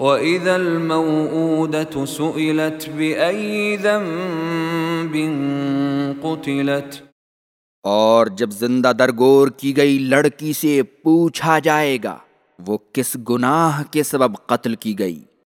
وَإِذَا الْمَوْءُودَةُ سُئِلَتْ بِأَيِّ ذَنْبٍ قُتِلَتْ۔ اور جب زندہ درگور کی گئی لڑکی سے پوچھا جائے گا، وہ کس گناہ کے سبب قتل کی گئی؟